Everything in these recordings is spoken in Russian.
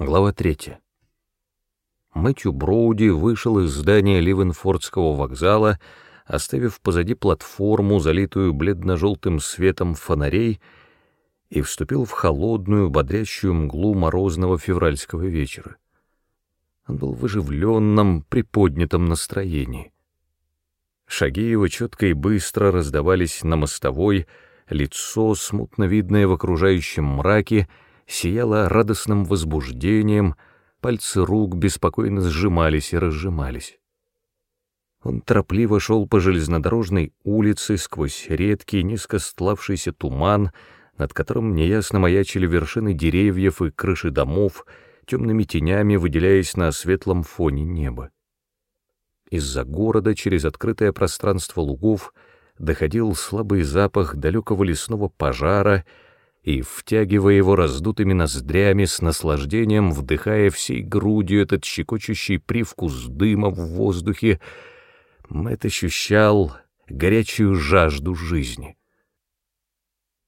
Глава 3. Мэтью Броуди вышел из здания Ливенфордского вокзала, оставив позади платформу, залитую бледно-желтым светом фонарей, и вступил в холодную, бодрящую мглу морозного февральского вечера. Он был в оживленном, приподнятом настроении. Шаги его четко и быстро раздавались на мостовой, лицо, смутно видное в окружающем мраке, сияла радостным возбуждением, пальцы рук беспокойно сжимались и разжимались. Он торопливо шел по железнодорожной улице сквозь редкий, низко стлавшийся туман, над которым неясно маячили вершины деревьев и крыши домов, темными тенями выделяясь на светлом фоне неба. Из-за города через открытое пространство лугов доходил слабый запах далекого лесного пожара — и, втягивая его раздутыми ноздрями, с наслаждением вдыхая всей грудью этот щекочущий привкус дыма в воздухе, Мэтт ощущал горячую жажду жизни.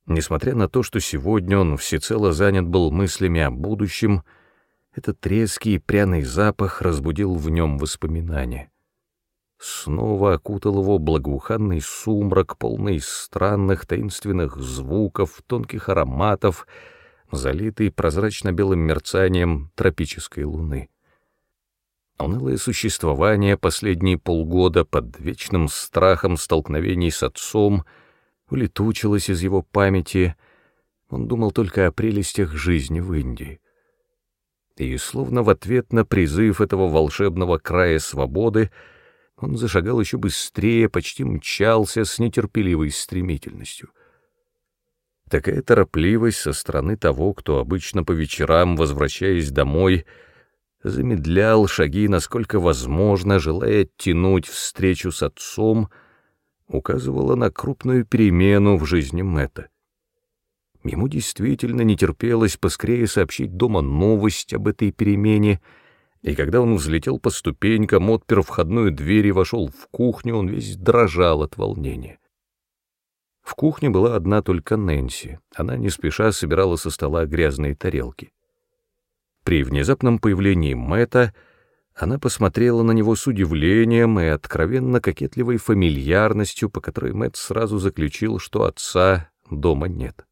Несмотря на то, что сегодня он всецело занят был мыслями о будущем, этот резкий пряный запах разбудил в нем воспоминания. Снова окутал его благоуханный сумрак, полный странных таинственных звуков, тонких ароматов, залитый прозрачно-белым мерцанием тропической луны. Унылое существование последние полгода под вечным страхом столкновений с отцом улетучилось из его памяти, он думал только о прелестях жизни в Индии. И, словно в ответ на призыв этого волшебного края свободы, он зашагал еще быстрее, почти мчался с нетерпеливой стремительностью. Такая торопливость со стороны того, кто обычно по вечерам, возвращаясь домой, замедлял шаги, насколько возможно, желая оттянуть встречу с отцом, указывала на крупную перемену в жизни Мэтта. Ему действительно не терпелось поскорее сообщить дома новость об этой перемене — и когда он взлетел по ступенькам, отпер входную дверь и вошел в кухню, он весь дрожал от волнения. В кухне была одна только Нэнси. Она не спеша собирала со стола грязные тарелки. При внезапном появлении Мэтта она посмотрела на него с удивлением и откровенно кокетливой фамильярностью, по которой Мэтт сразу заключил, что отца дома нет.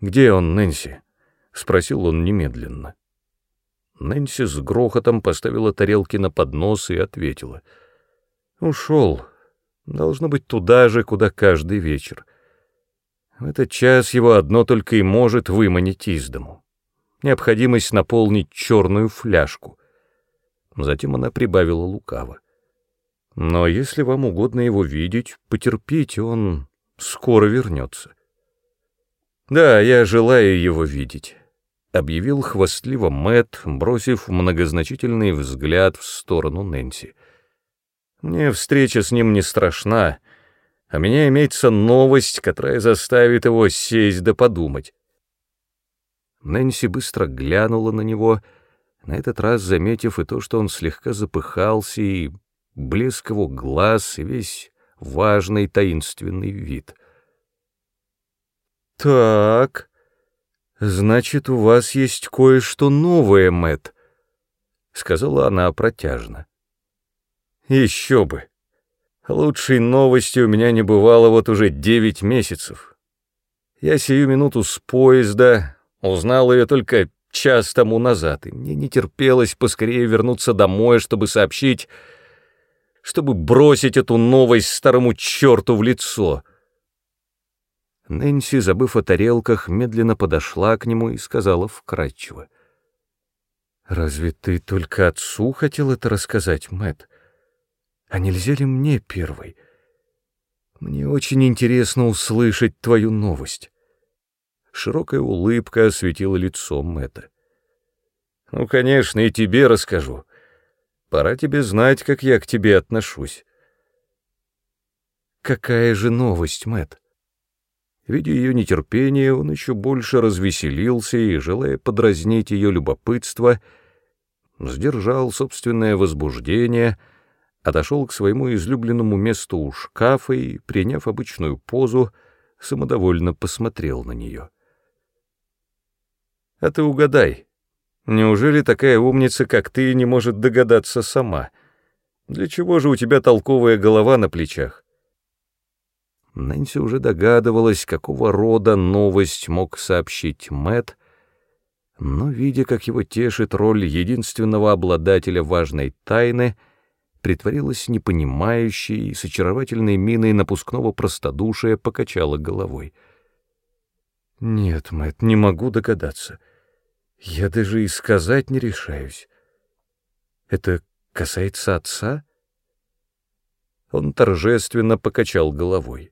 «Где он, Нэнси?» — спросил он немедленно. Нэнси с грохотом поставила тарелки на поднос и ответила. «Ушел. Должно быть туда же, куда каждый вечер. В этот час его одно только и может выманить из дому. Необходимость наполнить черную фляжку». Затем она прибавила лукаво. «Но если вам угодно его видеть, потерпите, он скоро вернется». «Да, я желаю его видеть» объявил хвастливо Мэт, бросив многозначительный взгляд в сторону Нэнси. «Мне встреча с ним не страшна, а меня имеется новость, которая заставит его сесть да подумать». Нэнси быстро глянула на него, на этот раз заметив и то, что он слегка запыхался, и блеск его глаз, и весь важный таинственный вид. «Так», «Значит, у вас есть кое-что новое, Мэт, сказала она протяжно. «Еще бы! Лучшей новости у меня не бывало вот уже девять месяцев. Я сию минуту с поезда узнал ее только час тому назад, и мне не терпелось поскорее вернуться домой, чтобы сообщить, чтобы бросить эту новость старому черту в лицо». Нэнси, забыв о тарелках, медленно подошла к нему и сказала вкратчиво. «Разве ты только отцу хотел это рассказать, Мэт? А нельзя ли мне первой? Мне очень интересно услышать твою новость». Широкая улыбка осветила лицо Мэтта. «Ну, конечно, и тебе расскажу. Пора тебе знать, как я к тебе отношусь». «Какая же новость, Мэтт?» Видя ее нетерпение, он еще больше развеселился и, желая подразнить ее любопытство, сдержал собственное возбуждение, отошел к своему излюбленному месту у шкафа и, приняв обычную позу, самодовольно посмотрел на нее. «А ты угадай, Неужели такая умница, как ты, не может догадаться сама? Для чего же у тебя толковая голова на плечах? Нэнси уже догадывалась, какого рода новость мог сообщить Мэт, но, видя, как его тешит роль единственного обладателя важной тайны, притворилась непонимающей и с очаровательной миной напускного простодушия покачала головой. «Нет, Мэт, не могу догадаться. Я даже и сказать не решаюсь. Это касается отца?» Он торжественно покачал головой.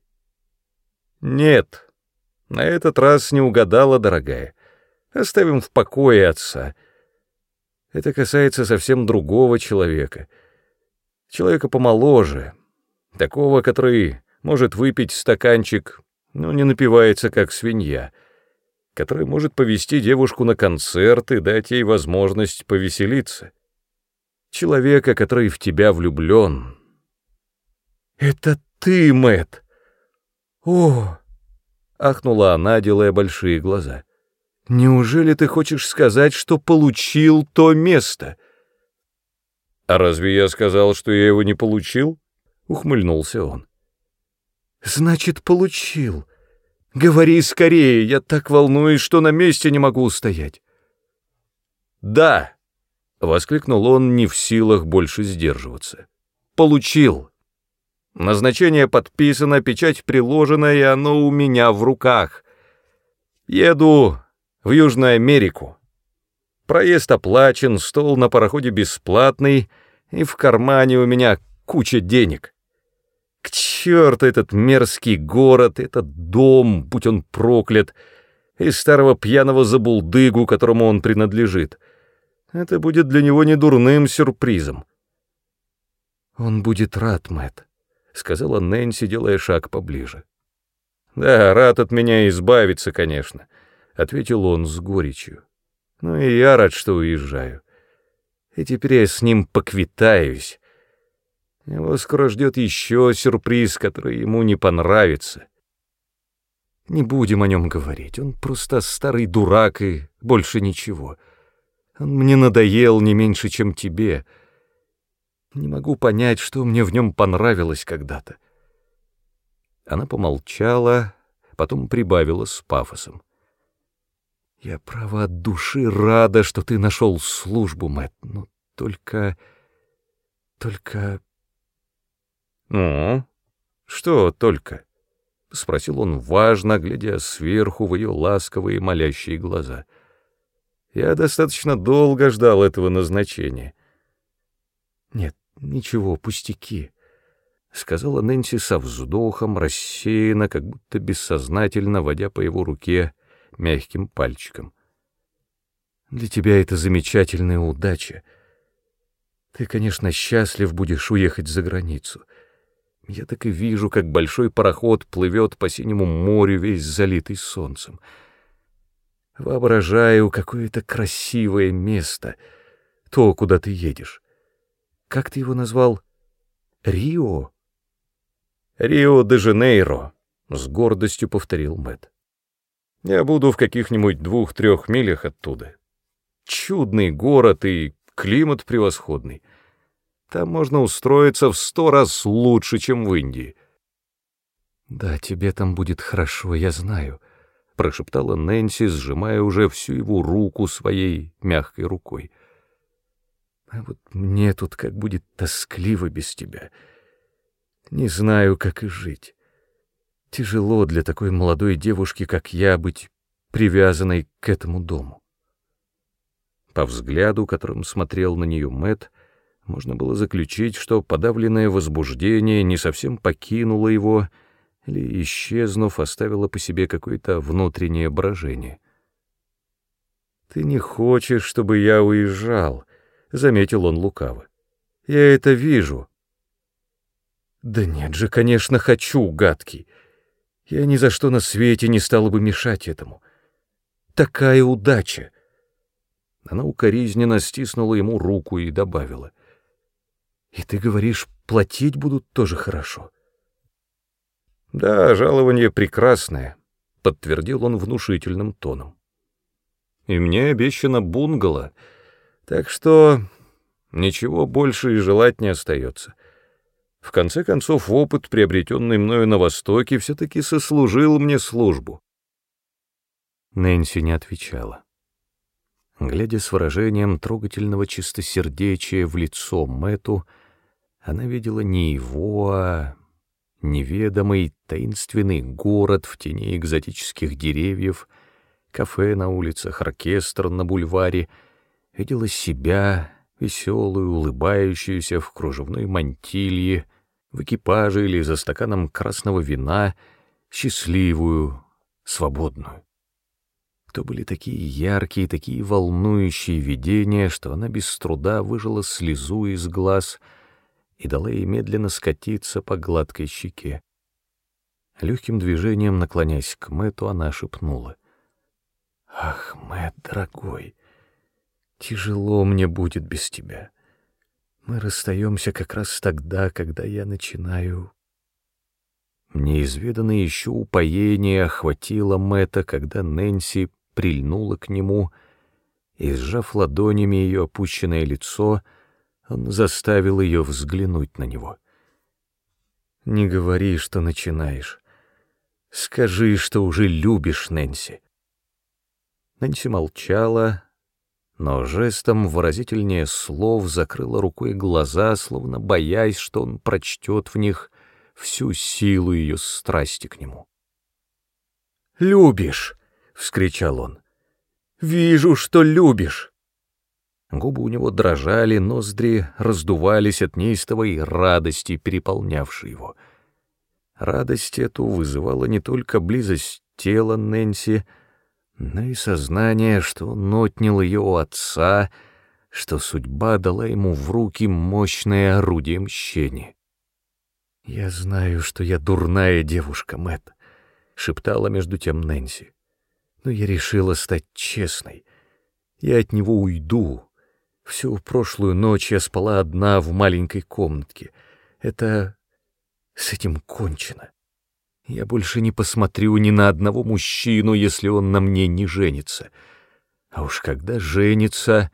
«Нет, на этот раз не угадала, дорогая. Оставим в покое отца. Это касается совсем другого человека. Человека помоложе, такого, который может выпить стаканчик, но не напивается, как свинья, который может повести девушку на концерт и дать ей возможность повеселиться. Человека, который в тебя влюблен. «Это ты, Мэтт!» «О!» — ахнула она, делая большие глаза. «Неужели ты хочешь сказать, что получил то место?» «А разве я сказал, что я его не получил?» — ухмыльнулся он. «Значит, получил. Говори скорее, я так волнуюсь, что на месте не могу устоять». «Да!» — воскликнул он, не в силах больше сдерживаться. «Получил!» Назначение подписано, печать приложена, и оно у меня в руках. Еду в Южную Америку. Проезд оплачен, стол на пароходе бесплатный, и в кармане у меня куча денег. К черту этот мерзкий город, этот дом, будь он проклят, и старого пьяного забулдыгу, которому он принадлежит. Это будет для него недурным сюрпризом. Он будет рад, Мэтт. — сказала Нэнси, делая шаг поближе. «Да, рад от меня избавиться, конечно», — ответил он с горечью. «Ну и я рад, что уезжаю. И теперь я с ним поквитаюсь. Его скоро ждет еще сюрприз, который ему не понравится. Не будем о нем говорить, он просто старый дурак и больше ничего. Он мне надоел не меньше, чем тебе». Не могу понять, что мне в нем понравилось когда-то. Она помолчала, потом прибавила с пафосом. Я, право, от души рада, что ты нашел службу, Мэтт, но только... только... Ну, что только? — спросил он важно, глядя сверху в ее ласковые молящие глаза. Я достаточно долго ждал этого назначения. «Ничего, пустяки», — сказала Нэнси со вздохом, рассеянно, как будто бессознательно водя по его руке мягким пальчиком. «Для тебя это замечательная удача. Ты, конечно, счастлив будешь уехать за границу. Я так и вижу, как большой пароход плывет по синему морю, весь залитый солнцем. Воображаю, какое это красивое место, то, куда ты едешь». Как ты его назвал? Рио? Рио-де-Жанейро, с гордостью повторил Мэт. Я буду в каких-нибудь двух-трех милях оттуда. Чудный город и климат превосходный. Там можно устроиться в сто раз лучше, чем в Индии. Да, тебе там будет хорошо, я знаю, прошептала Нэнси, сжимая уже всю его руку своей мягкой рукой. А вот мне тут как будет тоскливо без тебя. Не знаю, как и жить. Тяжело для такой молодой девушки, как я, быть привязанной к этому дому. По взгляду, которым смотрел на нее Мэт, можно было заключить, что подавленное возбуждение не совсем покинуло его или, исчезнув, оставило по себе какое-то внутреннее брожение. «Ты не хочешь, чтобы я уезжал», — заметил он лукаво. «Я это вижу». «Да нет же, конечно, хочу, гадкий. Я ни за что на свете не стала бы мешать этому. Такая удача!» Она укоризненно стиснула ему руку и добавила. «И ты говоришь, платить будут тоже хорошо?» «Да, жалование прекрасное», — подтвердил он внушительным тоном. и мне обещано бунгало, так что ничего больше и желать не остается. В конце концов, опыт, приобретенный мною на Востоке, все-таки сослужил мне службу. Нэнси не отвечала. Глядя с выражением трогательного чистосердечия в лицо Мэту, она видела не его, а неведомый таинственный город в тени экзотических деревьев, кафе на улицах, оркестр на бульваре, видела себя, веселую, улыбающуюся в кружевной мантилье, в экипаже или за стаканом красного вина, счастливую, свободную. То были такие яркие, такие волнующие видения, что она без труда выжила слезу из глаз и дала ей медленно скатиться по гладкой щеке. Легким движением, наклоняясь к Мэту, она шепнула. «Ах, Мэт, дорогой, тяжело мне будет без тебя. Мы расстаемся как раз тогда, когда я начинаю Неизведанное еще упоение охватило Мэтта, когда Нэнси прильнула к нему, и, сжав ладонями ее опущенное лицо, он заставил ее взглянуть на него. «Не говори, что начинаешь. Скажи, что уже любишь Нэнси». Нэнси молчала, но жестом выразительнее слов закрыла рукой глаза, словно боясь, что он прочтет в них всю силу ее страсти к нему. «Любишь!» вскричал он. «Вижу, что любишь!» Губы у него дрожали, ноздри раздувались от неистовой радости, переполнявшей его. Радость эту вызывала не только близость тела Нэнси, но и сознание, что он отнял ее у отца, что судьба дала ему в руки мощное орудие мщения. «Я знаю, что я дурная девушка, Мэтт», — шептала между тем Нэнси но я решила стать честной. Я от него уйду. Всю прошлую ночь я спала одна в маленькой комнатке. Это... с этим кончено. Я больше не посмотрю ни на одного мужчину, если он на мне не женится. А уж когда женится,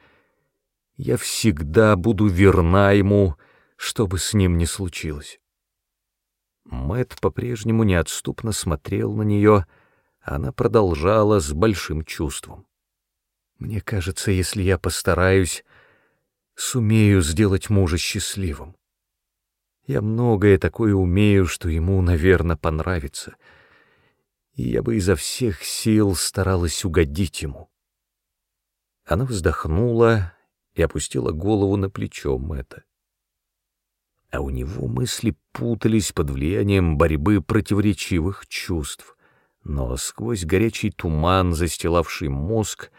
я всегда буду верна ему, что бы с ним ни случилось. Мэт по-прежнему неотступно смотрел на нее, — она продолжала с большим чувством. «Мне кажется, если я постараюсь, сумею сделать мужа счастливым. Я многое такое умею, что ему, наверное, понравится, и я бы изо всех сил старалась угодить ему». Она вздохнула и опустила голову на плечо Мэтта. А у него мысли путались под влиянием борьбы противоречивых чувств но сквозь горячий туман, застилавший мозг,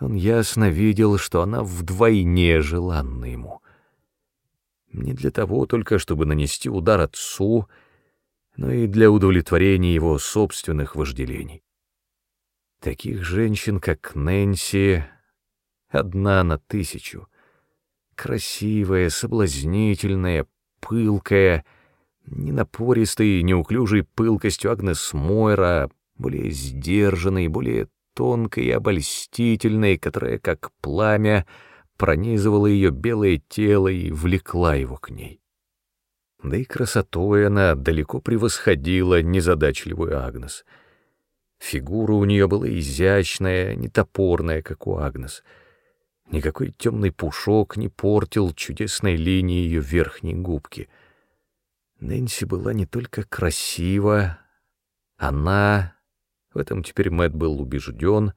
он ясно видел, что она вдвойне желанна ему. Не для того только, чтобы нанести удар отцу, но и для удовлетворения его собственных вожделений. Таких женщин, как Нэнси, одна на тысячу. Красивая, соблазнительная, пылкая — не напористой, неуклюжей пылкостью Агнес Мойра, более сдержанной, более тонкой и обольстительной, которая, как пламя, пронизывала ее белое тело и влекла его к ней. Да и красотой она далеко превосходила незадачливую Агнес. Фигура у нее была изящная, не топорная, как у Агнес. Никакой темный пушок не портил чудесной линии ее верхней губки — Нэнси была не только красива, она, в этом теперь Мэтт был убежден,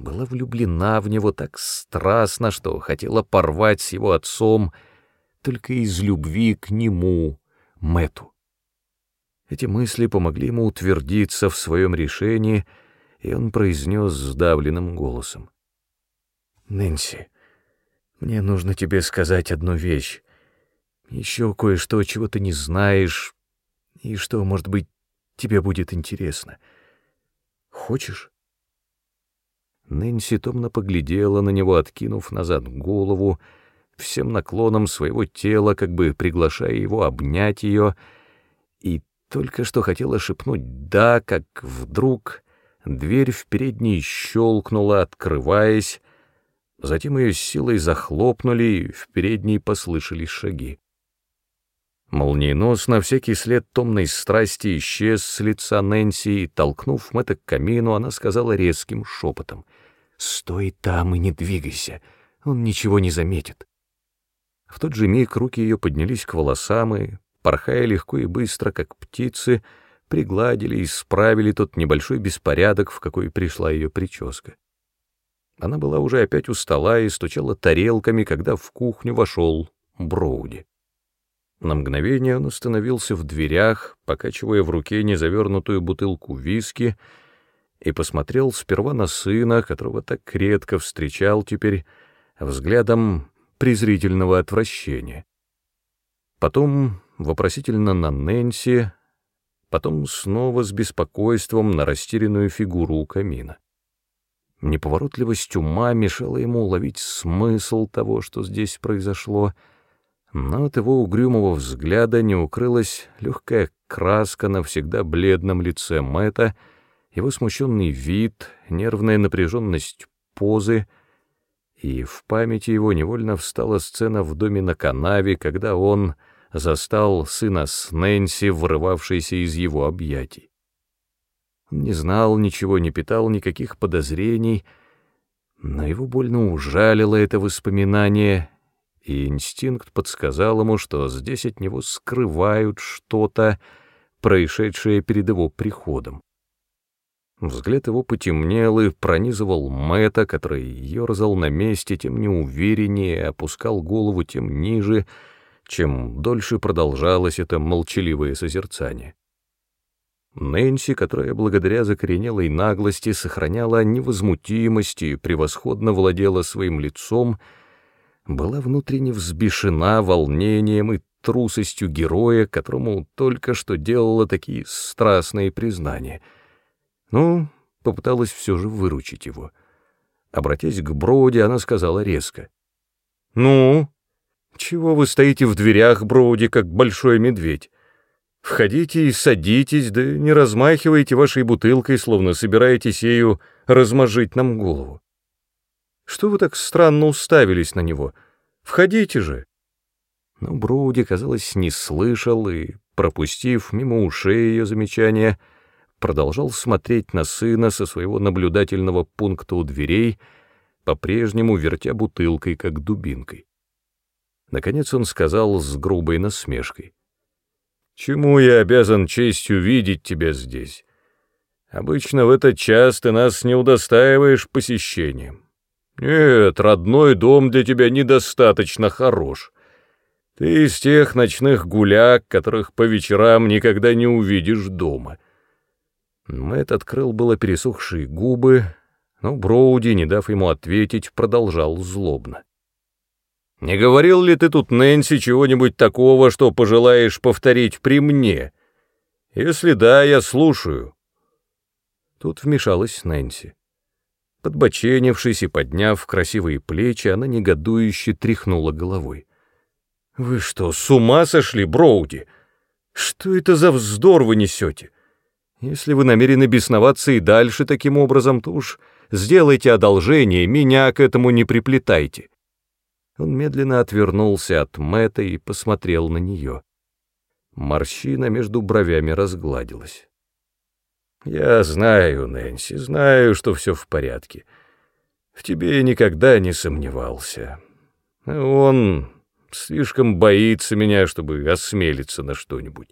была влюблена в него так страстно, что хотела порвать с его отцом только из любви к нему, Мэтту. Эти мысли помогли ему утвердиться в своем решении, и он произнес сдавленным голосом. «Нэнси, мне нужно тебе сказать одну вещь, еще кое-что, чего ты не знаешь, и что, может быть, тебе будет интересно. Хочешь?» Нэнси томно поглядела на него, откинув назад голову, всем наклоном своего тела, как бы приглашая его обнять ее, и только что хотела шепнуть «да», как вдруг дверь в передней щелкнула, открываясь, затем ее силой захлопнули, и в передней послышались шаги. Молниеносно всякий след томной страсти исчез с лица Нэнси, и, толкнув Мэтта к камину, она сказала резким шепотом, «Стой там и не двигайся, он ничего не заметит». В тот же миг руки ее поднялись к волосам и, порхая легко и быстро, как птицы, пригладили и исправили тот небольшой беспорядок, в какой пришла ее прическа. Она была уже опять у стола и стучала тарелками, когда в кухню вошел Броуди. На мгновение он остановился в дверях, покачивая в руке незавернутую бутылку виски, и посмотрел сперва на сына, которого так редко встречал теперь, взглядом презрительного отвращения. Потом вопросительно на Нэнси, потом снова с беспокойством на растерянную фигуру у камина. Неповоротливость ума мешала ему уловить смысл того, что здесь произошло, но от его угрюмого взгляда не укрылась легкая краска на всегда бледном лице Мэтта, его смущенный вид, нервная напряженность позы — и в памяти его невольно встала сцена в доме на канаве, когда он застал сына с Нэнси, вырывавшейся из его объятий. Он не знал ничего, не питал никаких подозрений, но его больно ужалило это воспоминание, и инстинкт подсказал ему, что здесь от него скрывают что-то, происшедшее перед его приходом. Взгляд его потемнел и пронизывал Мэта, который ерзал на месте тем неувереннее, опускал голову тем ниже, чем дольше продолжалось это молчаливое созерцание. Нэнси, которая благодаря закоренелой наглости сохраняла невозмутимость и превосходно владела своим лицом, была внутренне взбешена волнением и трусостью героя, которому только что делала такие страстные признания — ну, попыталась все же выручить его. Обратясь к Броуди, она сказала резко. «Ну, чего вы стоите в дверях, Броуди, как большой медведь? Входите и садитесь, да не размахивайте вашей бутылкой, словно собираетесь ею размажить нам голову. Что вы так странно уставились на него? Входите же!» Но Броуди, казалось, не слышал и, пропустив мимо ушей ее замечания, — продолжал смотреть на сына со своего наблюдательного пункта у дверей, по-прежнему вертя бутылкой, как дубинкой. Наконец он сказал с грубой насмешкой. «Чему я обязан честью видеть тебя здесь? Обычно в этот час ты нас не удостаиваешь посещением. Нет, родной дом для тебя недостаточно хорош. Ты из тех ночных гуляк, которых по вечерам никогда не увидишь дома». Мэтт открыл было пересохшие губы, но Броуди, не дав ему ответить, продолжал злобно. «Не говорил ли ты тут, Нэнси, чего-нибудь такого, что пожелаешь повторить при мне? Если да, я слушаю». Тут вмешалась Нэнси. Подбоченившись и подняв красивые плечи, она негодующе тряхнула головой. «Вы что, с ума сошли, Броуди? Что это за вздор вы несете?» Если вы намерены бесноваться и дальше таким образом, то уж сделайте одолжение, меня к этому не приплетайте». Он медленно отвернулся от Мэтта и посмотрел на нее. Морщина между бровями разгладилась. «Я знаю, Нэнси, знаю, что все в порядке. В тебе я никогда не сомневался. Он слишком боится меня, чтобы осмелиться на что-нибудь.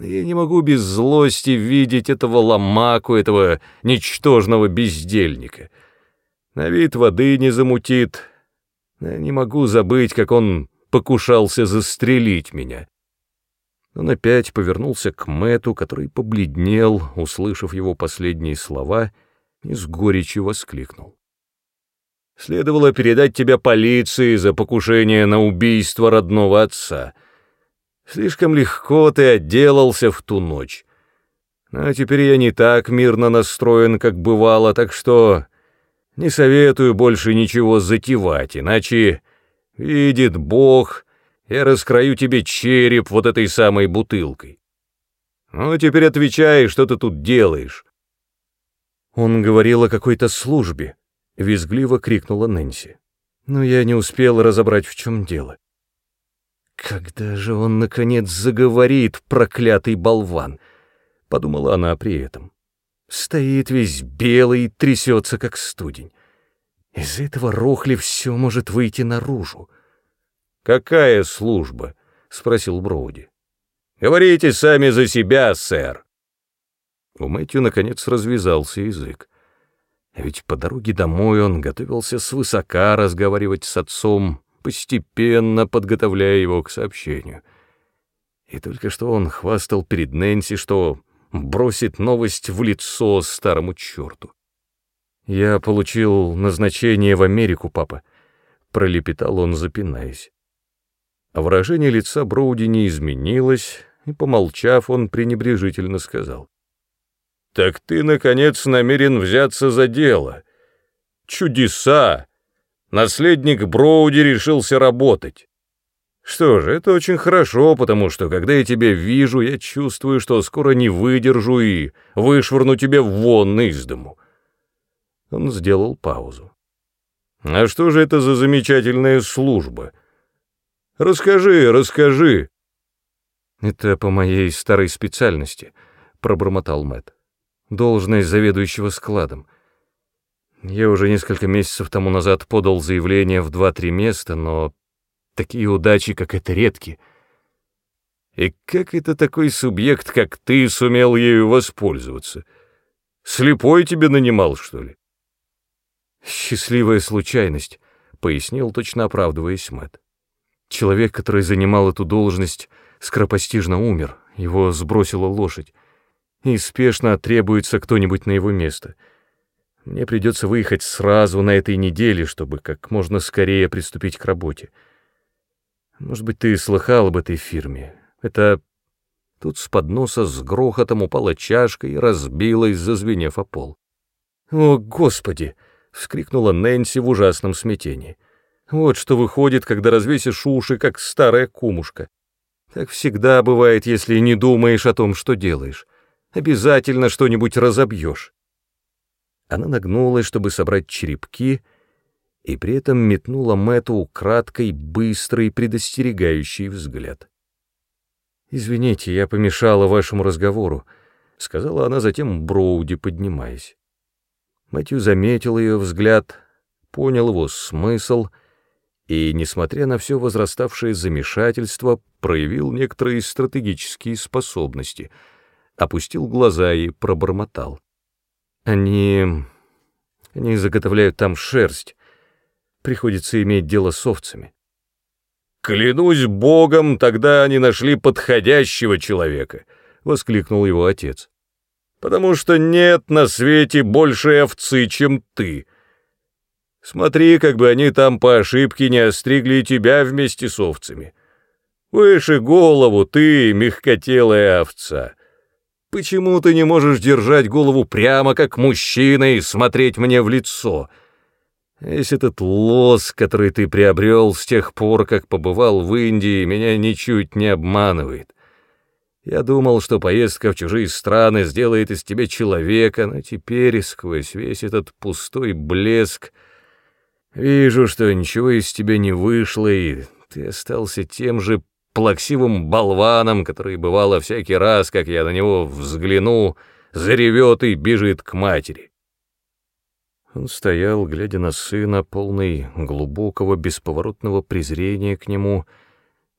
Я не могу без злости видеть этого ломаку, этого ничтожного бездельника. На вид воды не замутит. Я не могу забыть, как он покушался застрелить меня. Он опять повернулся к Мэту, который побледнел, услышав его последние слова, и с горечью воскликнул. «Следовало передать тебя полиции за покушение на убийство родного отца». Слишком легко ты отделался в ту ночь. А теперь я не так мирно настроен, как бывало, так что не советую больше ничего затевать, иначе, видит Бог, я раскрою тебе череп вот этой самой бутылкой. Ну, теперь отвечай, что ты тут делаешь. Он говорил о какой-то службе, — визгливо крикнула Нэнси. Но я не успел разобрать, в чем дело. «Когда же он, наконец, заговорит, проклятый болван?» — подумала она при этом. Стоит весь белый и трясется, как студень. Из этого рохли все может выйти наружу. «Какая служба?» — спросил Броуди. «Говорите сами за себя, сэр». У Мэтью, наконец, развязался язык. А ведь по дороге домой он готовился свысока разговаривать с отцом, постепенно подготовляя его к сообщению. И только что он хвастал перед Нэнси, что бросит новость в лицо старому черту. «Я получил назначение в Америку, папа», — пролепетал он, запинаясь. А выражение лица Броуди не изменилось, и, помолчав, он пренебрежительно сказал. «Так ты, наконец, намерен взяться за дело. Чудеса! Наследник Броуди решился работать. Что же, это очень хорошо, потому что, когда я тебя вижу, я чувствую, что скоро не выдержу и вышвырну тебя вон из дому». Он сделал паузу. «А что же это за замечательная служба? Расскажи, расскажи». «Это по моей старой специальности», — пробормотал Мэтт должность заведующего складом. Я уже несколько месяцев тому назад подал заявление в два-три места, но такие удачи, как это, редки. И как это такой субъект, как ты, сумел ею воспользоваться? Слепой тебе нанимал, что ли? Счастливая случайность, — пояснил, точно оправдываясь Мэтт. Человек, который занимал эту должность, скоропостижно умер, его сбросила лошадь и спешно требуется кто-нибудь на его место. Мне придется выехать сразу на этой неделе, чтобы как можно скорее приступить к работе. Может быть, ты слыхал об этой фирме? Это... Тут с подноса с грохотом упала чашка и разбилась, зазвенев о пол. «О, Господи!» — вскрикнула Нэнси в ужасном смятении. «Вот что выходит, когда развесишь уши, как старая кумушка. Так всегда бывает, если не думаешь о том, что делаешь. Обязательно что-нибудь разобьешь. Она нагнулась, чтобы собрать черепки, и при этом метнула Мэтту украдкой быстрый предостерегающий взгляд. «Извините, я помешала вашему разговору», — сказала она затем Броуди, поднимаясь. Мэтью заметил ее взгляд, понял его смысл и, несмотря на все возраставшее замешательство, проявил некоторые стратегические способности — опустил глаза и пробормотал. Они... они заготовляют там шерсть. Приходится иметь дело с овцами. «Клянусь богом, тогда они нашли подходящего человека», — воскликнул его отец. «Потому что нет на свете большей овцы, чем ты. Смотри, как бы они там по ошибке не остригли тебя вместе с овцами. Выше голову ты, мягкотелая овца». Почему ты не можешь держать голову прямо, как мужчина, и смотреть мне в лицо? Весь этот лос, который ты приобрел с тех пор, как побывал в Индии, меня ничуть не обманывает. Я думал, что поездка в чужие страны сделает из тебя человека, но теперь, сквозь весь этот пустой блеск, вижу, что ничего из тебя не вышло, и ты остался тем же плаксивым болваном, который, бывало, всякий раз, как я на него взгляну, заревет и бежит к матери. Он стоял, глядя на сына, полный глубокого, бесповоротного презрения к нему,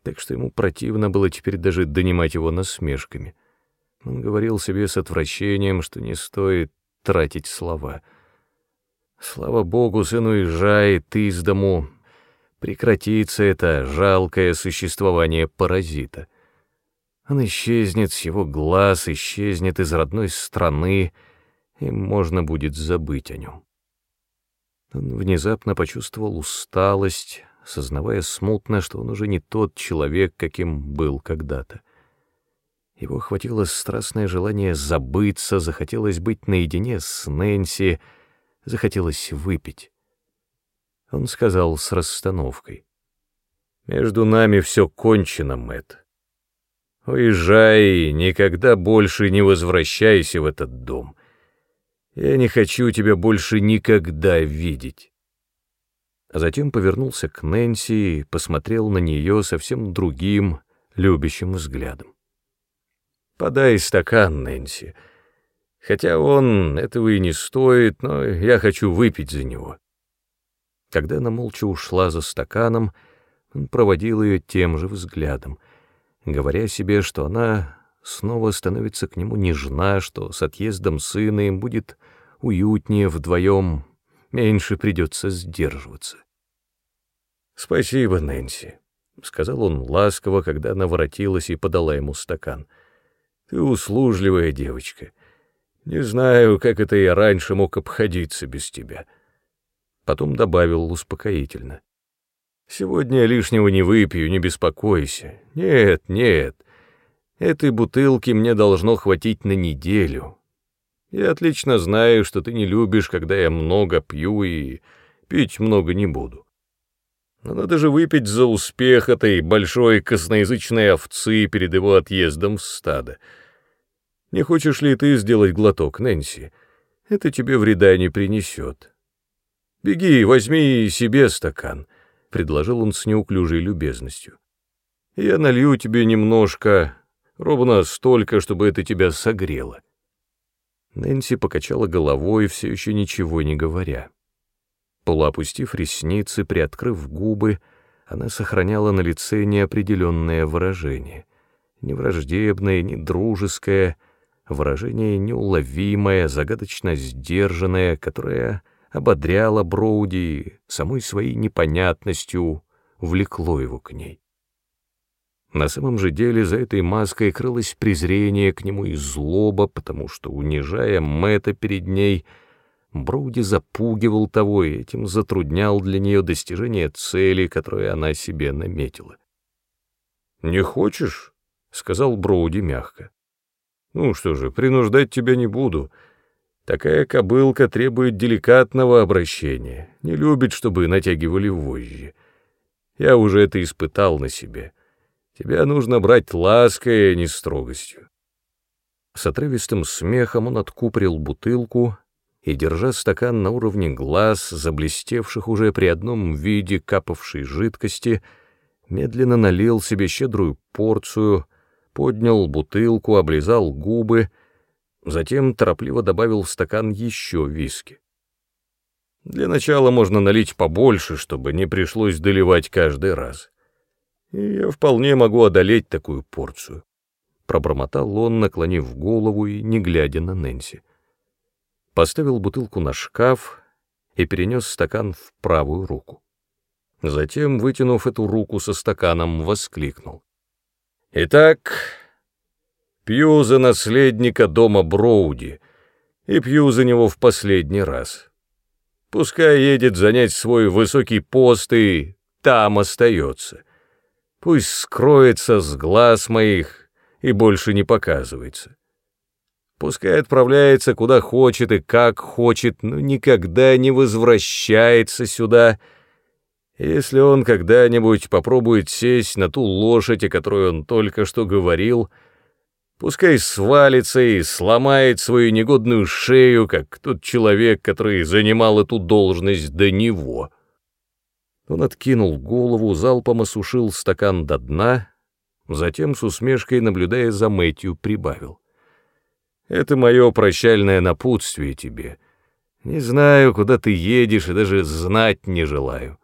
так что ему противно было теперь даже донимать его насмешками. Он говорил себе с отвращением, что не стоит тратить слова. Слава богу, сын уезжает из дому, прекратится это жалкое существование паразита. Он исчезнет с его глаз, исчезнет из родной страны, и можно будет забыть о нем. Он внезапно почувствовал усталость, сознавая смутно, что он уже не тот человек, каким был когда-то. Его охватило страстное желание забыться, захотелось быть наедине с Нэнси, захотелось выпить. Он сказал с расстановкой. «Между нами все кончено, Мэтт. Уезжай и никогда больше не возвращайся в этот дом. Я не хочу тебя больше никогда видеть. А затем повернулся к Нэнси и посмотрел на нее совсем другим, любящим взглядом. «Подай стакан, Нэнси. Хотя он этого и не стоит, но я хочу выпить за него». Когда она молча ушла за стаканом, он проводил ее тем же взглядом, говоря себе, что она снова становится к нему нежна, что с отъездом сына им будет уютнее вдвоем, меньше придется сдерживаться. «Спасибо, Нэнси», — сказал он ласково, когда она воротилась и подала ему стакан. «Ты услужливая девочка. Не знаю, как это я раньше мог обходиться без тебя». Потом добавил успокоительно. «Сегодня лишнего не выпью, не беспокойся. Нет, нет, этой бутылки мне должно хватить на неделю. Я отлично знаю, что ты не любишь, когда я много пью, и пить много не буду. Но надо же выпить за успех этой большой косноязычной овцы перед его отъездом в стадо. Не хочешь ли ты сделать глоток, Нэнси? Это тебе вреда не принесет. Беги, возьми себе стакан, — предложил он с неуклюжей любезностью. Я налью тебе немножко, ровно столько, чтобы это тебя согрело. Нэнси покачала головой, все еще ничего не говоря. Полуопустив ресницы, приоткрыв губы, она сохраняла на лице неопределенное выражение. Не враждебное, не дружеское, выражение неуловимое, загадочно сдержанное, которое ободряло Броуди самой своей непонятностью влекло его к ней. На самом же деле за этой маской крылось презрение к нему и злоба, потому что, унижая Мэтта перед ней, Броуди запугивал того и этим затруднял для нее достижение цели, которую она себе наметила. «Не хочешь?» — сказал Броуди мягко. «Ну что же, принуждать тебя не буду. Такая кобылка требует деликатного обращения, не любит, чтобы натягивали вожжи. Я уже это испытал на себе». Тебя нужно брать лаской, а не строгостью. С отрывистым смехом он откуприл бутылку и, держа стакан на уровне глаз, заблестевших уже при одном виде капавшей жидкости, медленно налил себе щедрую порцию, поднял бутылку, облизал губы, затем торопливо добавил в стакан еще виски. Для начала можно налить побольше, чтобы не пришлось доливать каждый раз и я вполне могу одолеть такую порцию. Пробормотал он, наклонив голову и не глядя на Нэнси. Поставил бутылку на шкаф и перенес стакан в правую руку. Затем, вытянув эту руку со стаканом, воскликнул. «Итак, пью за наследника дома Броуди и пью за него в последний раз. Пускай едет занять свой высокий пост и там остается». Пусть скроется с глаз моих и больше не показывается. Пускай отправляется куда хочет и как хочет, но никогда не возвращается сюда. Если он когда-нибудь попробует сесть на ту лошадь, о которой он только что говорил, пускай свалится и сломает свою негодную шею, как тот человек, который занимал эту должность до него. Он откинул голову, залпом осушил стакан до дна, затем с усмешкой, наблюдая за Мэтью, прибавил. «Это мое прощальное напутствие тебе. Не знаю, куда ты едешь, и даже знать не желаю.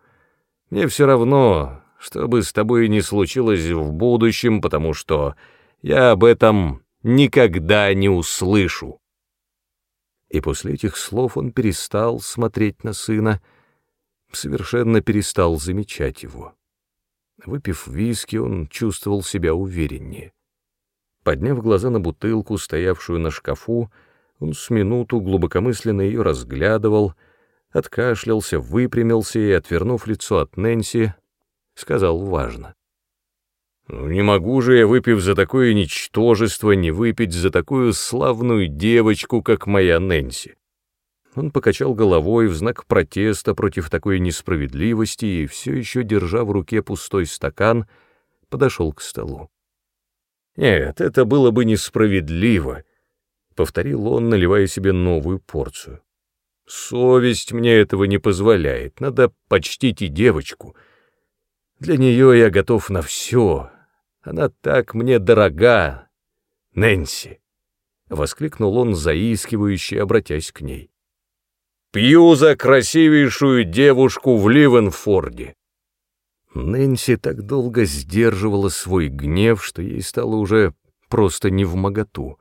Мне все равно, что бы с тобой ни случилось в будущем, потому что я об этом никогда не услышу». И после этих слов он перестал смотреть на сына, — совершенно перестал замечать его. Выпив виски, он чувствовал себя увереннее. Подняв глаза на бутылку, стоявшую на шкафу, он с минуту глубокомысленно ее разглядывал, откашлялся, выпрямился и, отвернув лицо от Нэнси, сказал важно. «Ну, не могу же я, выпив за такое ничтожество, не выпить за такую славную девочку, как моя Нэнси. Он покачал головой в знак протеста против такой несправедливости и, все еще держа в руке пустой стакан, подошел к столу. «Нет, это было бы несправедливо. — повторил он, наливая себе новую порцию. «Совесть мне этого не позволяет, надо почтить и девочку. Для нее я готов на все, она так мне дорога, Нэнси!» — воскликнул он, заискивающе, обратясь к ней. «Пью за красивейшую девушку в Ливенфорде!» Нэнси так долго сдерживала свой гнев, что ей стало уже просто не в моготу.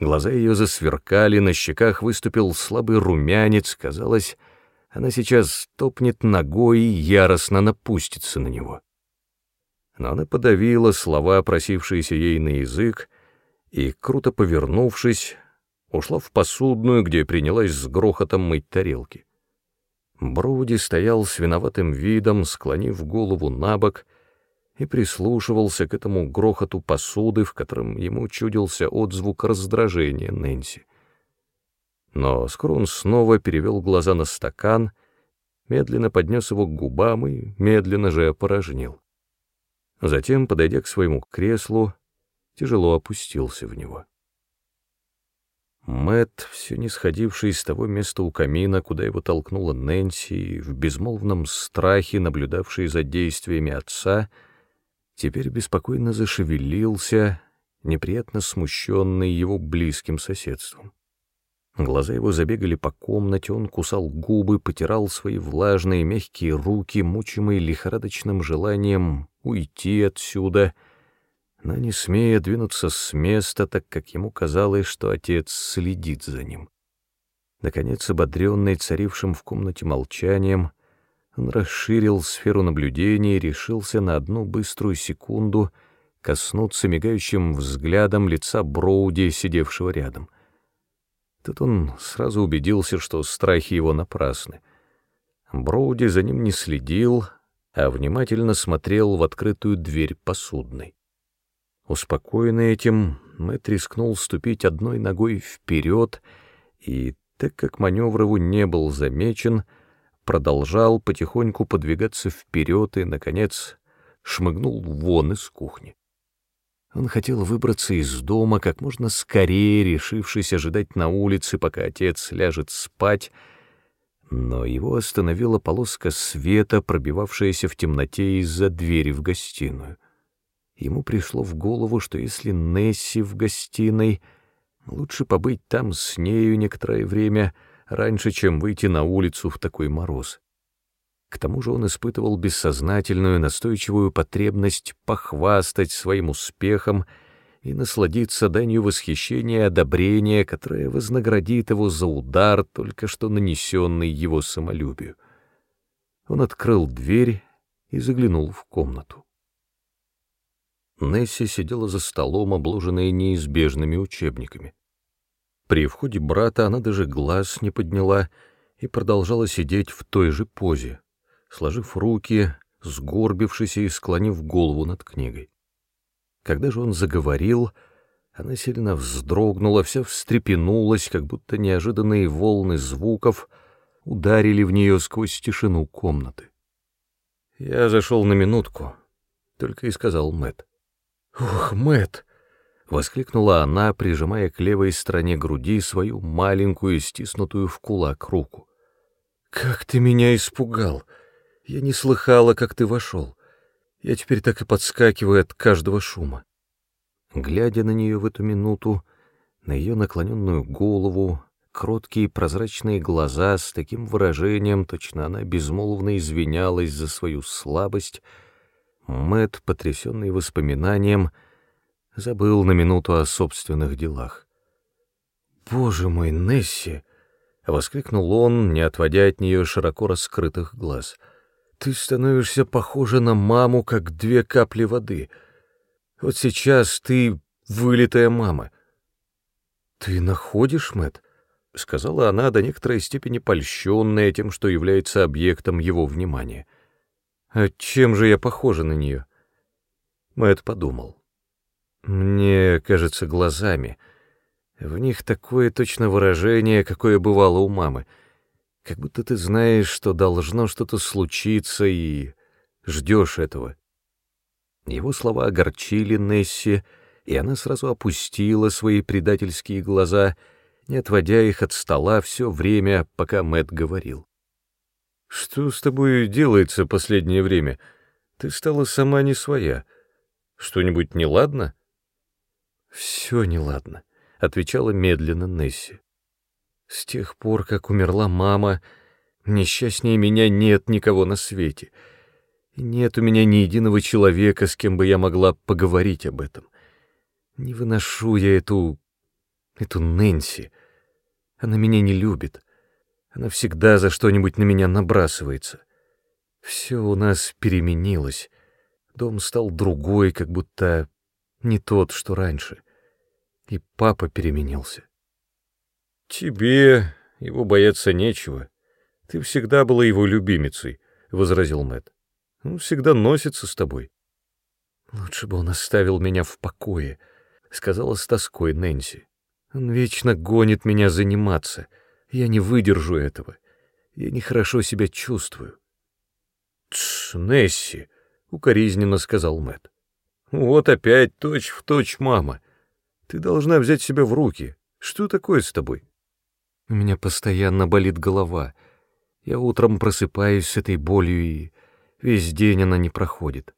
Глаза ее засверкали, на щеках выступил слабый румянец, казалось, она сейчас топнет ногой и яростно напустится на него. Но она подавила слова, просившиеся ей на язык, и, круто повернувшись, ушла в посудную, где принялась с грохотом мыть тарелки. Броуди стоял с виноватым видом, склонив голову на бок, и прислушивался к этому грохоту посуды, в котором ему чудился отзвук раздражения Нэнси. Но скоро он снова перевел глаза на стакан, медленно поднес его к губам и медленно же опорожнил. Затем, подойдя к своему креслу, тяжело опустился в него. Мэт, все не сходивший с того места у камина, куда его толкнула Нэнси, в безмолвном страхе, наблюдавший за действиями отца, теперь беспокойно зашевелился, неприятно смущенный его близким соседством. Глаза его забегали по комнате, он кусал губы, потирал свои влажные мягкие руки, мучимые лихорадочным желанием уйти отсюда — но не смея двинуться с места, так как ему казалось, что отец следит за ним. Наконец, ободренный царившим в комнате молчанием, он расширил сферу наблюдения и решился на одну быструю секунду коснуться мигающим взглядом лица Броуди, сидевшего рядом. Тут он сразу убедился, что страхи его напрасны. Броуди за ним не следил, а внимательно смотрел в открытую дверь посудной. Успокоенный этим, Мэтт рискнул ступить одной ногой вперед и, так как маневр его не был замечен, продолжал потихоньку подвигаться вперед и, наконец, шмыгнул вон из кухни. Он хотел выбраться из дома как можно скорее, решившись ожидать на улице, пока отец ляжет спать, но его остановила полоска света, пробивавшаяся в темноте из-за двери в гостиную. Ему пришло в голову, что если Несси в гостиной, лучше побыть там с нею некоторое время, раньше, чем выйти на улицу в такой мороз. К тому же он испытывал бессознательную, настойчивую потребность похвастать своим успехом и насладиться данью восхищения и одобрения, которое вознаградит его за удар, только что нанесенный его самолюбию. Он открыл дверь и заглянул в комнату. Несси сидела за столом, обложенная неизбежными учебниками. При входе брата она даже глаз не подняла и продолжала сидеть в той же позе, сложив руки, сгорбившись и склонив голову над книгой. Когда же он заговорил, она сильно вздрогнула, вся встрепенулась, как будто неожиданные волны звуков ударили в нее сквозь тишину комнаты. «Я зашел на минутку», — только и сказал Мэтт. «Ух, Мэт! Воскликнула она, прижимая к левой стороне груди свою маленькую, стиснутую в кулак руку. «Как ты меня испугал! Я не слыхала, как ты вошел. Я теперь так и подскакиваю от каждого шума». Глядя на нее в эту минуту, на ее наклоненную голову, кроткие прозрачные глаза с таким выражением, точно она безмолвно извинялась за свою слабость — Мэт, потрясенный воспоминанием, забыл на минуту о собственных делах. «Боже мой, Несси!» — воскликнул он, не отводя от нее широко раскрытых глаз. «Ты становишься похожа на маму, как две капли воды. Вот сейчас ты вылитая мама». «Ты находишь, Мэт? сказала она до некоторой степени польщенная тем, что является объектом его внимания. А чем же я похожа на нее? Мэтт подумал. Мне кажется, глазами. В них такое точно выражение, какое бывало у мамы. Как будто ты знаешь, что должно что-то случиться, и ждешь этого. Его слова огорчили Несси, и она сразу опустила свои предательские глаза, не отводя их от стола все время, пока Мэт говорил. «Что с тобой делается последнее время? Ты стала сама не своя. Что-нибудь неладно?» «Все неладно», — отвечала медленно Несси. «С тех пор, как умерла мама, несчастнее меня нет никого на свете» нет у меня ни единого человека, с кем бы я могла поговорить об этом. Не выношу я эту... эту Нэнси. Она меня не любит. Она всегда за что-нибудь на меня набрасывается. Все у нас переменилось. Дом стал другой, как будто не тот, что раньше. И папа переменился. Тебе его бояться нечего. Ты всегда была его любимицей, — возразил Мэтт. Он всегда носится с тобой. Лучше бы он оставил меня в покое, — сказала с тоской Нэнси. Он вечно гонит меня заниматься. Я не выдержу этого. Я нехорошо себя чувствую. «Тш, Несси!» — укоризненно сказал Мэтт. «Вот опять точь в точь мама. Ты должна взять себя в руки. Что такое с тобой?» У меня постоянно болит голова. Я утром просыпаюсь с этой болью и Весь день она не проходит.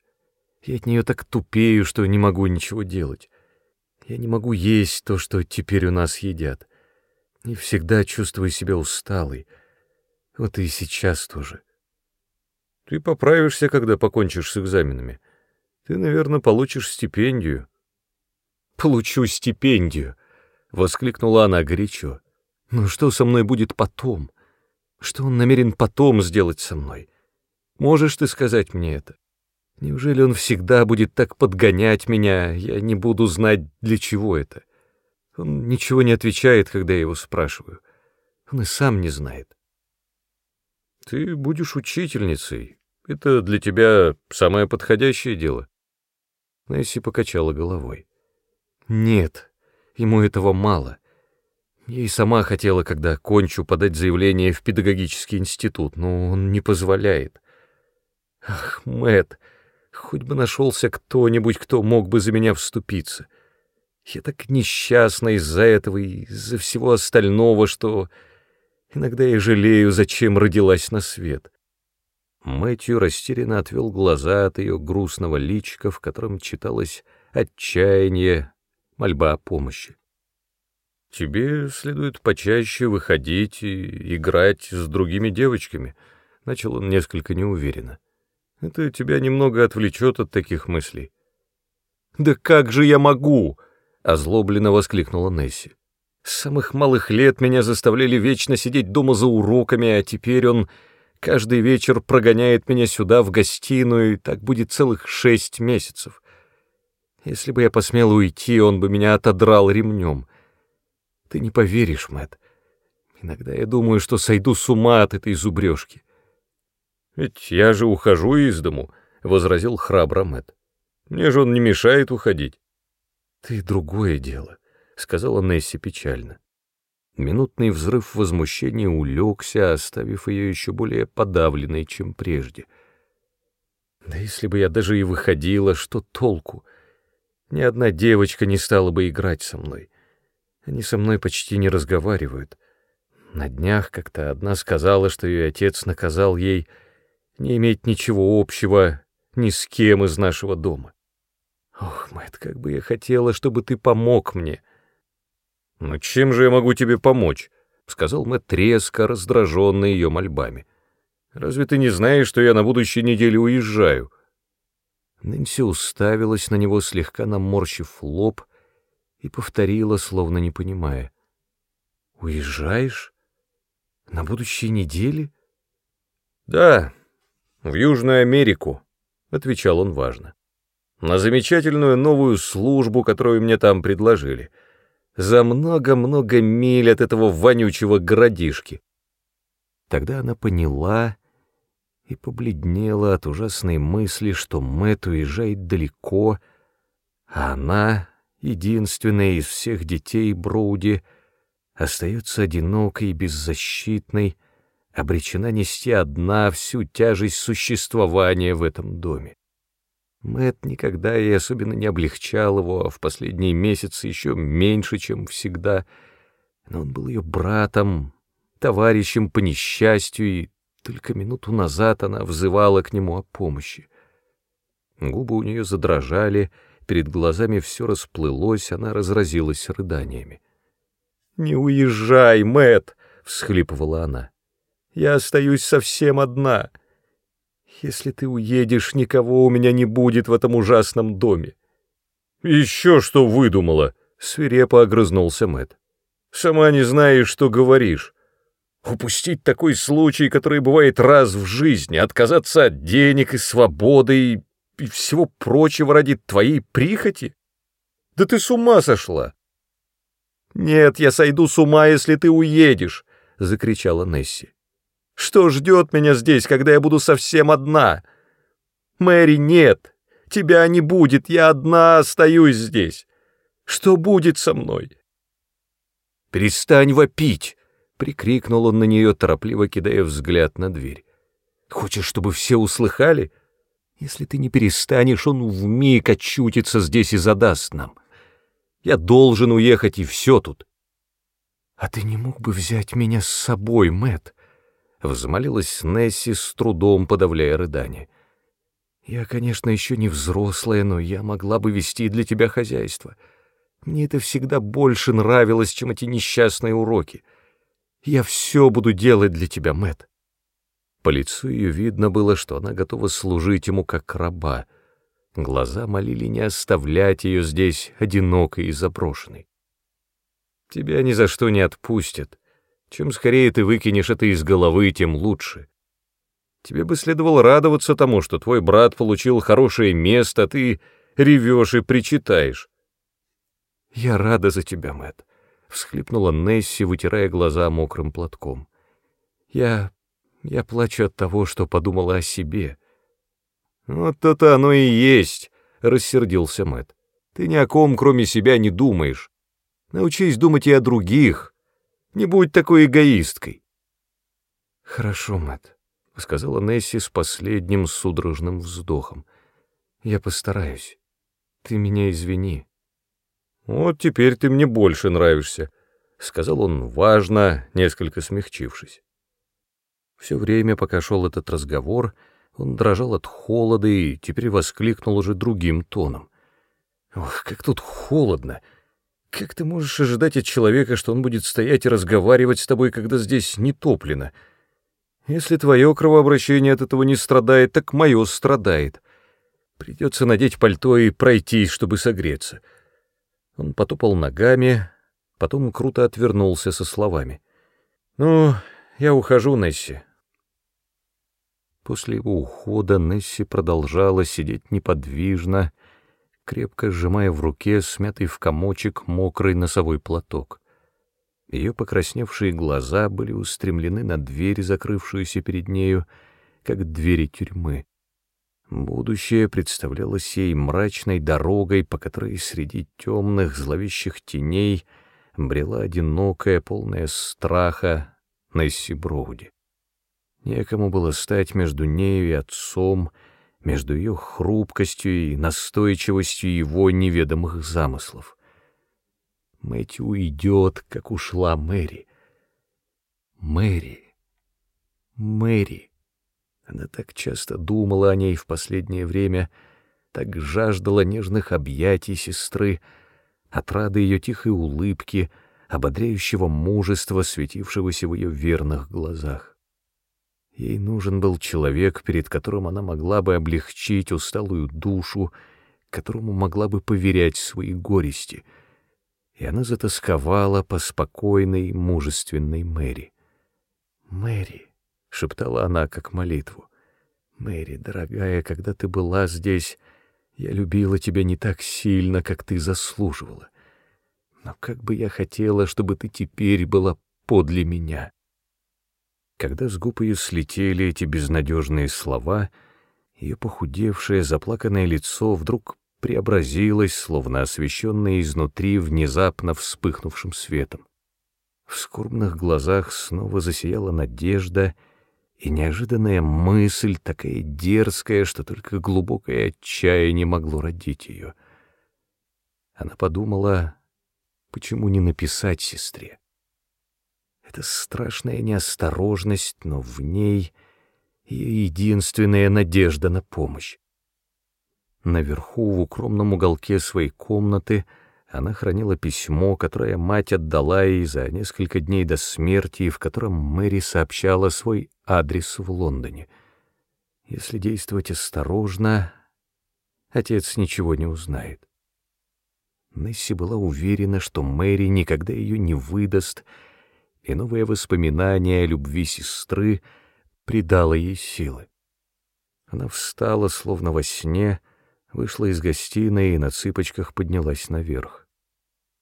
Я от нее так тупею, что не могу ничего делать. Я не могу есть то, что теперь у нас едят. И всегда чувствую себя усталой. Вот и сейчас тоже. Ты поправишься, когда покончишь с экзаменами. Ты, наверное, получишь стипендию. Получу стипендию, — воскликнула она горячо. Но что со мной будет потом? Что он намерен потом сделать со мной? Можешь ты сказать мне это? Неужели он всегда будет так подгонять меня, я не буду знать, для чего это? Он ничего не отвечает, когда я его спрашиваю. Он и сам не знает. Ты будешь учительницей. Это для тебя самое подходящее дело. Несси покачала головой. Нет, ему этого мало. Я и сама хотела, когда кончу, подать заявление в педагогический институт, но он не позволяет. Ах, Мэт, хоть бы нашелся кто-нибудь, кто мог бы за меня вступиться. Я так несчастна из-за этого и из-за всего остального, что иногда я жалею, зачем родилась на свет. Мэтью растерянно отвел глаза от ее грустного личика, в котором читалось отчаяние, мольба о помощи. «Тебе следует почаще выходить и играть с другими девочками», — начал он несколько неуверенно. Это тебя немного отвлечет от таких мыслей. «Да как же я могу?» — озлобленно воскликнула Несси. «С самых малых лет меня заставляли вечно сидеть дома за уроками, а теперь он каждый вечер прогоняет меня сюда, в гостиную, и так будет целых шесть месяцев. Если бы я посмела уйти, он бы меня отодрал ремнем. Ты не поверишь, Мэтт. Иногда я думаю, что сойду с ума от этой зубрежки. «Ведь я же ухожу из дому», — возразил храбро Мэтт. «Мне же он не мешает уходить». «Ты другое дело», — сказала Несси печально. Минутный взрыв возмущения улегся, оставив ее еще более подавленной, чем прежде. «Да если бы я даже и выходила, что толку? Ни одна девочка не стала бы играть со мной. Они со мной почти не разговаривают. На днях как-то одна сказала, что ее отец наказал ей не иметь ничего общего ни с кем из нашего дома. Ох, Мэтт, как бы я хотела, чтобы ты помог мне. Ну чем же я могу тебе помочь? сказал Мэтт резко, раздраженный ее мольбами. Разве ты не знаешь, что я на будущей неделе уезжаю? Нэнси уставилась на него, слегка наморщив лоб, и повторила, словно не понимая. «Уезжаешь? На будущей неделе?» «Да, «В Южную Америку», — отвечал он важно. «На замечательную новую службу, которую мне там предложили. За много-много миль от этого вонючего городишки». Тогда она поняла и побледнела от ужасной мысли, что Мэтт уезжает далеко, а она, единственная из всех детей Броуди, остается одинокой и беззащитной, обречена нести одна всю тяжесть существования в этом доме. Мэт никогда и особенно не облегчал его, а в последние месяцы еще меньше, чем всегда. Но он был ее братом, товарищем по несчастью, и только минуту назад она взывала к нему о помощи. Губы у нее задрожали, перед глазами все расплылось, она разразилась рыданиями. «Не уезжай, Мэт, всхлипывала она. «Я остаюсь совсем одна. Если ты уедешь, никого у меня не будет в этом ужасном доме». «Еще что выдумала!» — свирепо огрызнулся Мэт. «Сама не знаешь, что говоришь. Упустить такой случай, который бывает раз в жизни, отказаться от денег и свободы и, и всего прочего ради твоей прихоти? Да ты с ума сошла!» «Нет, я сойду с ума, если ты уедешь!» — закричала Несси. «Что ждет меня здесь, когда я буду совсем одна? Мэри, нет, тебя не будет, я одна остаюсь здесь. Что будет со мной?» «Перестань вопить!» — прикрикнул он на нее, торопливо кидая взгляд на дверь. «Хочешь, чтобы все услыхали? Если ты не перестанешь, он вмиг очутится здесь и задаст нам. Я должен уехать, и все тут». «А ты не мог бы взять меня с собой, Мэт? взмолилась Несси с трудом, подавляя рыдание. «Я, конечно, еще не взрослая, но я могла бы вести для тебя хозяйство. Мне это всегда больше нравилось, чем эти несчастные уроки. Я все буду делать для тебя, Мэт. По лицу ее видно было, что она готова служить ему как раба — Глаза молили не оставлять ее здесь, одинокой и заброшенной. Тебя ни за что не отпустят. Чем скорее ты выкинешь это из головы, тем лучше. Тебе бы следовало радоваться тому, что твой брат получил хорошее место, а ты ревешь и причитаешь. «Я рада за тебя, Мэт, всхлипнула Несси, вытирая глаза мокрым платком. «Я... я плачу от того, что подумала о себе». «Вот то-то оно и есть», — рассердился Мэт. «Ты ни о ком, кроме себя, не думаешь. Научись думать и о других. Не будь такой эгоисткой». «Хорошо, Мэт, сказала Несси с последним судорожным вздохом. «Я постараюсь. Ты меня извини». «Вот теперь ты мне больше нравишься», — сказал он важно, несколько смягчившись. Все время, пока шел этот разговор, — он дрожал от холода и теперь воскликнул уже другим тоном. «Ох, как тут холодно! Как ты можешь ожидать от человека, что он будет стоять и разговаривать с тобой, когда здесь не топлено? Если твое кровообращение от этого не страдает, так мое страдает. Придется надеть пальто и пройтись, чтобы согреться». Он потопал ногами, потом круто отвернулся со словами. «Ну, я ухожу, Несси. После его ухода Несси продолжала сидеть неподвижно, крепко сжимая в руке смятый в комочек мокрый носовой платок. Ее покрасневшие глаза были устремлены на дверь, закрывшуюся перед нею, как двери тюрьмы. Будущее представлялось ей мрачной дорогой, по которой среди темных зловещих теней брела одинокая, полная страха Несси Броуди. Некому было стать между нею и отцом, между ее хрупкостью и настойчивостью его неведомых замыслов. Мэтью уйдет, как ушла Мэри. Мэри. Мэри. Она так часто думала о ней в последнее время, так жаждала нежных объятий сестры, отрады ее тихой улыбки, ободряющего мужества, светившегося в ее верных глазах. Ей нужен был человек, перед которым она могла бы облегчить усталую душу, которому могла бы поверять свои горести. И она затасковала по спокойной, мужественной Мэри. «Мэри», — шептала она как молитву, — «Мэри, дорогая, когда ты была здесь, я любила тебя не так сильно, как ты заслуживала. Но как бы я хотела, чтобы ты теперь была подле меня». Когда с губ ее слетели эти безнадежные слова, ее похудевшее, заплаканное лицо вдруг преобразилось, словно освещенное изнутри внезапно вспыхнувшим светом. В скорбных глазах снова засияла надежда, и неожиданная мысль, такая дерзкая, что только глубокое отчаяние могло родить ее. Она подумала, почему не написать сестре? Это страшная неосторожность, но в ней ее единственная надежда на помощь. Наверху, в укромном уголке своей комнаты, она хранила письмо, которое мать отдала ей за несколько дней до смерти, и в котором Мэри сообщала свой адрес в Лондоне. Если действовать осторожно, отец ничего не узнает. Несси была уверена, что Мэри никогда ее не выдаст, и новое воспоминание о любви сестры придало ей силы. Она встала, словно во сне, вышла из гостиной и на цыпочках поднялась наверх.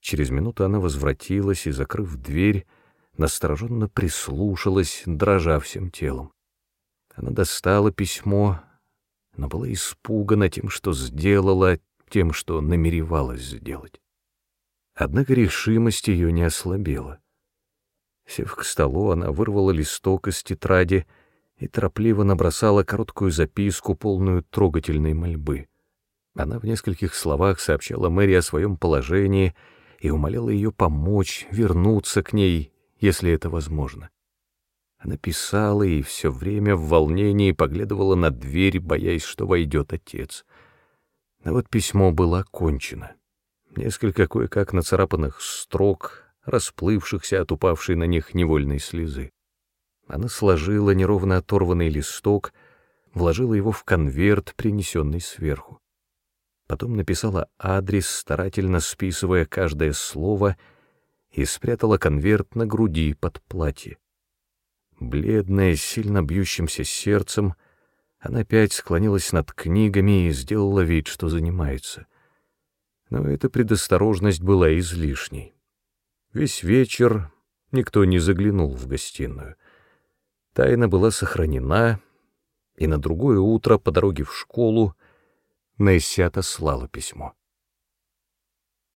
Через минуту она возвратилась и, закрыв дверь, настороженно прислушалась, дрожа всем телом. Она достала письмо, но была испугана тем, что сделала, тем, что намеревалась сделать. Однако решимость ее не ослабела. Сев к столу, она вырвала листок из тетради и торопливо набросала короткую записку, полную трогательной мольбы. Она в нескольких словах сообщала Мэри о своем положении и умоляла ее помочь, вернуться к ней, если это возможно. Она писала и все время в волнении поглядывала на дверь, боясь, что войдет отец. Но вот письмо было окончено. Несколько кое-как нацарапанных строк, расплывшихся от упавшей на них невольной слезы. Она сложила неровно оторванный листок, вложила его в конверт, принесенный сверху. Потом написала адрес, старательно списывая каждое слово, и спрятала конверт на груди под платье. Бледная, сильно бьющимся сердцем, она опять склонилась над книгами и сделала вид, что занимается. Но эта предосторожность была излишней. Весь вечер никто не заглянул в гостиную. Тайна была сохранена, и на другое утро по дороге в школу Несси отослала письмо.